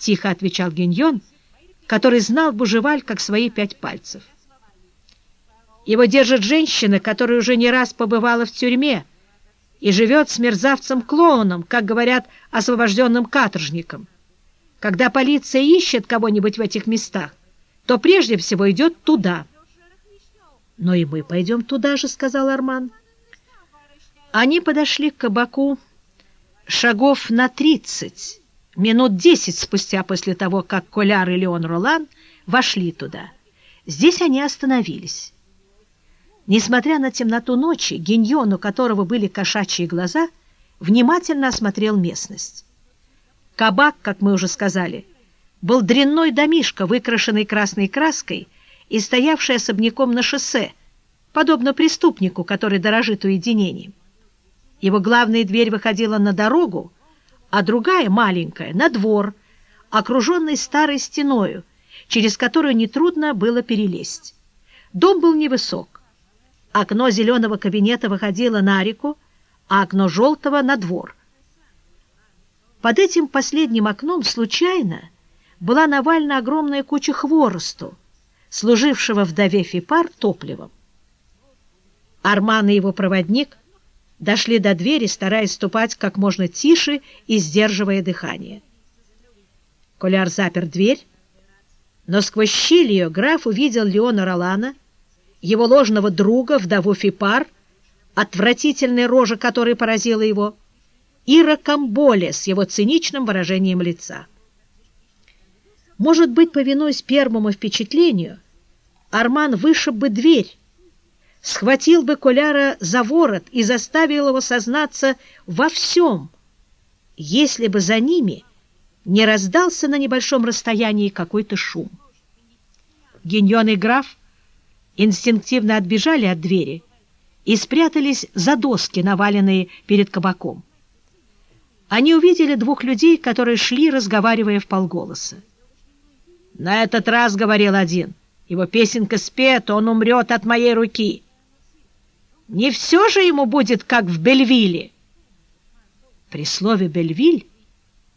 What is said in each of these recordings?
тихо отвечал Гиньон, который знал Бужеваль как свои пять пальцев. Его держит женщина, которая уже не раз побывала в тюрьме и живет с мерзавцем-клоуном, как говорят освобожденным каторжником. Когда полиция ищет кого-нибудь в этих местах, то прежде всего идет туда. — Но и мы пойдем туда же, — сказал Арман. Они подошли к кабаку шагов на тридцать, минут десять спустя после того, как Коляр и Леон Ролан вошли туда. Здесь они остановились. Несмотря на темноту ночи, Гиньон, у которого были кошачьи глаза, внимательно осмотрел местность. Кабак, как мы уже сказали, был дрянной домишко, выкрашенный красной краской и стоявший особняком на шоссе, подобно преступнику, который дорожит уединением. Его главная дверь выходила на дорогу, а другая, маленькая, на двор, окруженный старой стеною, через которую нетрудно было перелезть. Дом был невысок, Окно зеленого кабинета выходило на реку, а окно желтого — на двор. Под этим последним окном случайно была навальна огромная куча хворосту, служившего вдове Фипар топливом. Арман и его проводник дошли до двери, стараясь ступать как можно тише и сдерживая дыхание. Коляр запер дверь, но сквозь щель ее граф увидел Леона Ролана — его ложного друга, вдову Фипар, отвратительная рожа которой поразила его, и Рокамболе с его циничным выражением лица. Может быть, повинуясь первому впечатлению, Арман вышиб бы дверь, схватил бы Коляра за ворот и заставил его сознаться во всем, если бы за ними не раздался на небольшом расстоянии какой-то шум. Гиньон и граф инстинктивно отбежали от двери и спрятались за доски, наваленные перед кабаком. Они увидели двух людей, которые шли, разговаривая в полголоса. «На этот раз, — говорил один, — его песенка спета, он умрет от моей руки. Не все же ему будет, как в Бельвилле!» При слове «Бельвиль»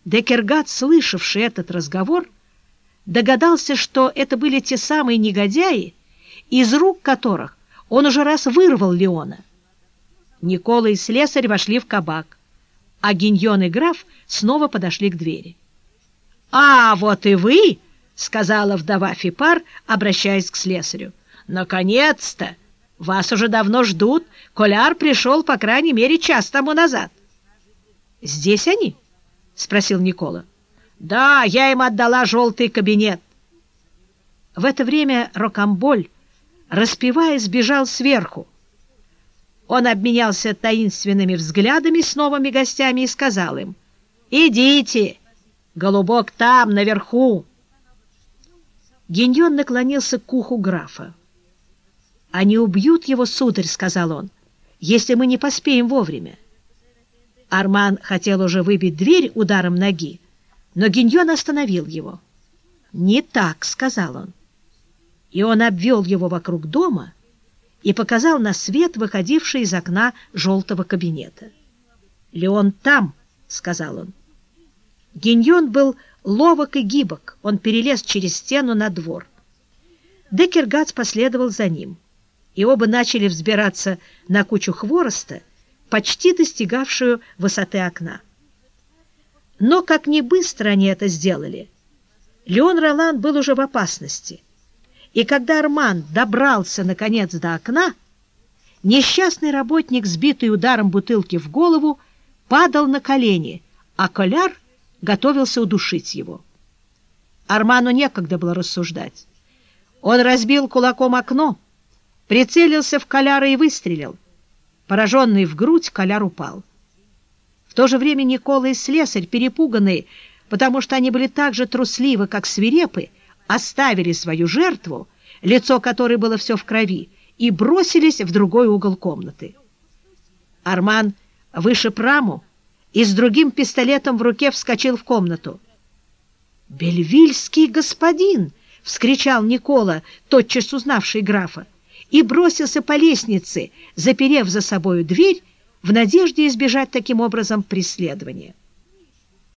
Декергат, слышавший этот разговор, догадался, что это были те самые негодяи, из рук которых он уже раз вырвал Леона. Никола и слесарь вошли в кабак, а Гиньон и граф снова подошли к двери. — А, вот и вы! — сказала вдова Фипар, обращаясь к слесарю. — Наконец-то! Вас уже давно ждут. Коляр пришел, по крайней мере, час тому назад. — Здесь они? — спросил Никола. — Да, я им отдала желтый кабинет. В это время Рокамболь распевая, сбежал сверху. Он обменялся таинственными взглядами с новыми гостями и сказал им, «Идите, голубок там, наверху». Гиньон наклонился к уху графа. «Они убьют его, сударь», — сказал он, — «если мы не поспеем вовремя». Арман хотел уже выбить дверь ударом ноги, но Гиньон остановил его. «Не так», — сказал он и он обвел его вокруг дома и показал на свет, выходивший из окна желтого кабинета. «Леон там», — сказал он. Гиньон был ловок и гибок, он перелез через стену на двор. Декергац последовал за ним, и оба начали взбираться на кучу хвороста, почти достигавшую высоты окна. Но как не быстро они это сделали, Леон Ролан был уже в опасности — и когда Арман добрался, наконец, до окна, несчастный работник, сбитый ударом бутылки в голову, падал на колени, а Коляр готовился удушить его. Арману некогда было рассуждать. Он разбил кулаком окно, прицелился в Коляра и выстрелил. Пораженный в грудь, Коляр упал. В то же время Никола и Слесарь, перепуганные, потому что они были так же трусливы, как свирепы, оставили свою жертву, лицо которой было все в крови, и бросились в другой угол комнаты. Арман вышиб раму и с другим пистолетом в руке вскочил в комнату. «Бельвильский господин!» — вскричал Никола, тотчас узнавший графа, и бросился по лестнице, заперев за собою дверь, в надежде избежать таким образом преследования.